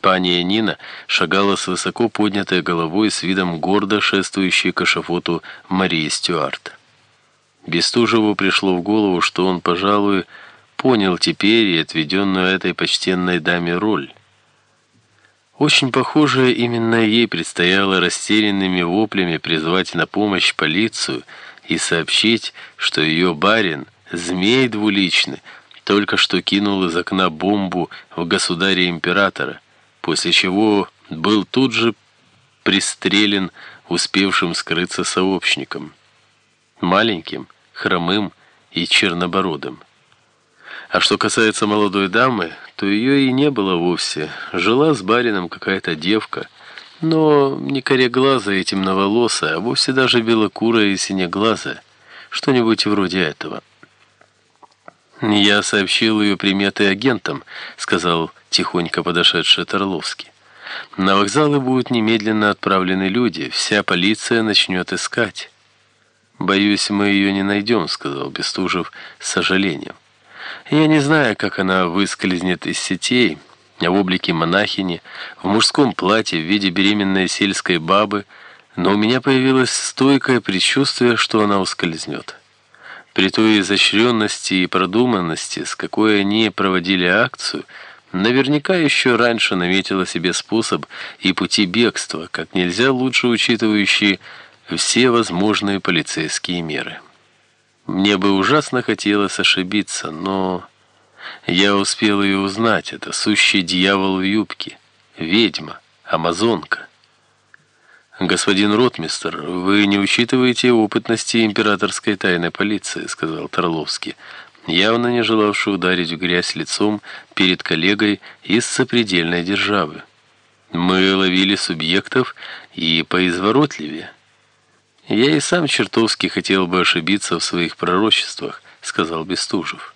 Пани Нина шагала с высоко поднятой головой с видом гордо шествующей к эшафоту Марии Стюарт. Бестужеву пришло в голову, что он, пожалуй, понял теперь и отведенную этой почтенной даме роль. Очень похоже, именно ей предстояло растерянными воплями призвать на помощь полицию и сообщить, что ее барин, змей двуличный, только что кинул из окна бомбу в государя-императора, после чего был тут же пристрелен успевшим скрыться сообщником. Маленьким, хромым и чернобородым. А что касается молодой дамы, то ее и не было вовсе. Жила с барином какая-то девка, но не кореглазая и темноволосая, а вовсе даже белокурая и синеглазая. Что-нибудь вроде этого. «Я сообщил ее приметы агентам», — сказал тихонько подошедший Торловский. «На вокзалы будут немедленно отправлены люди, вся полиция начнет искать». «Боюсь, мы ее не найдем», — сказал Бестужев с сожалением. «Я не знаю, как она выскользнет из сетей, в облике монахини, в мужском платье в виде беременной сельской бабы, но у меня появилось стойкое предчувствие, что она ускользнет». При той изощренности и продуманности, с какой они проводили акцию, наверняка еще раньше наметила себе способ и пути бегства, как нельзя лучше учитывающие все возможные полицейские меры. Мне бы ужасно хотелось ошибиться, но я успел ее узнать. Это сущий дьявол в юбке, ведьма, амазонка. «Господин ротмистер, вы не учитываете опытности императорской тайной полиции», — сказал Торловский, явно не желавший ударить в грязь лицом перед коллегой из сопредельной державы. «Мы ловили субъектов и поизворотливее». «Я и сам чертовски хотел бы ошибиться в своих пророчествах», — сказал Бестужев.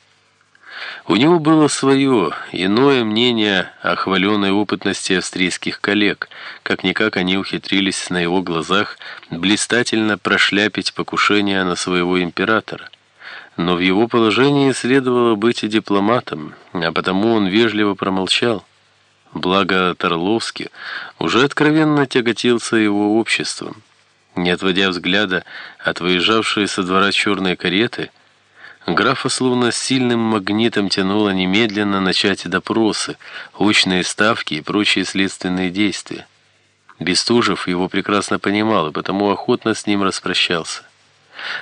У него было свое, иное мнение о хваленой опытности австрийских коллег. Как-никак они ухитрились на его глазах блистательно прошляпить покушение на своего императора. Но в его положении следовало быть и дипломатом, а потому он вежливо промолчал. Благо Торловский уже откровенно тяготился его обществом. Не отводя взгляда от выезжавшей со двора черной кареты, графа словно сильным магнитом тянуло немедленно начать допросы, очные ставки и прочие следственные действия. Бестужев его прекрасно понимал и потому охотно с ним распрощался.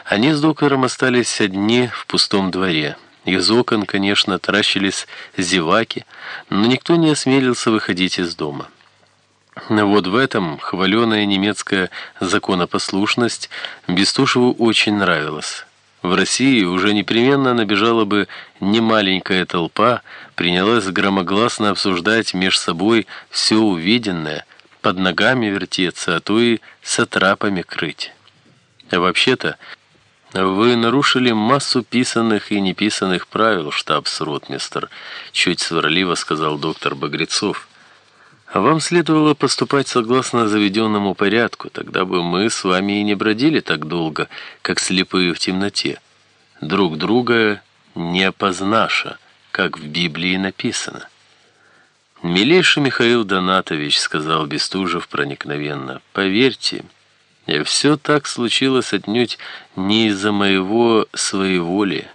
Они с доктором остались одни в пустом дворе. Из окон, конечно, таращились зеваки, но никто не осмелился выходить из дома. Вот в этом хваленая немецкая законопослушность Бестушеву очень нравилась. В России уже непременно набежала бы немаленькая толпа, принялась громогласно обсуждать меж собой все увиденное, под ногами вертеться, а то и сатрапами крыть. А вообще-то, вы нарушили массу писанных и неписанных правил, штабс-ротмистер, чуть сварливо сказал доктор Багрецов. Вам следовало поступать согласно заведенному порядку, тогда бы мы с вами и не бродили так долго, как слепые в темноте. Друг друга не опознаша, как в Библии написано. «Милейший Михаил Донатович», — сказал Бестужев проникновенно, — «поверьте, все так случилось отнюдь не из-за моего своеволия.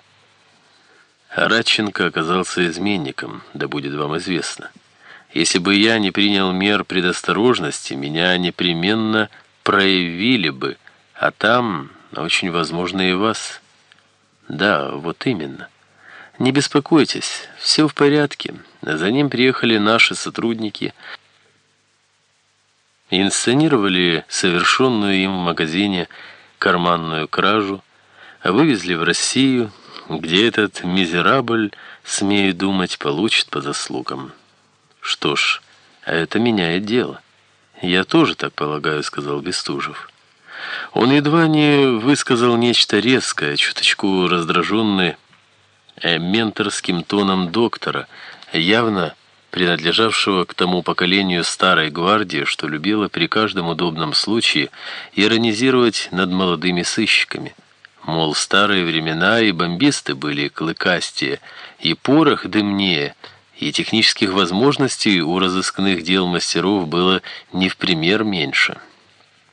Радченко оказался изменником, да будет вам известно». Если бы я не принял мер предосторожности, меня непременно проявили бы, а там, очень возможно, и вас. Да, вот именно. Не беспокойтесь, все в порядке. За ним приехали наши сотрудники, инсценировали совершенную им в магазине карманную кражу, вывезли в Россию, где этот мизерабль, смею думать, получит по заслугам. Что ж, это меняет дело. Я тоже так полагаю, сказал Бестужев. Он едва не высказал нечто резкое, чуточку раздраженный э, менторским тоном доктора, явно принадлежавшего к тому поколению старой гвардии, что любила при каждом удобном случае иронизировать над молодыми сыщиками. Мол, старые времена и бомбисты были клыкастее, и порох дымнее, и технических возможностей у разыскных дел мастеров было не в пример меньше.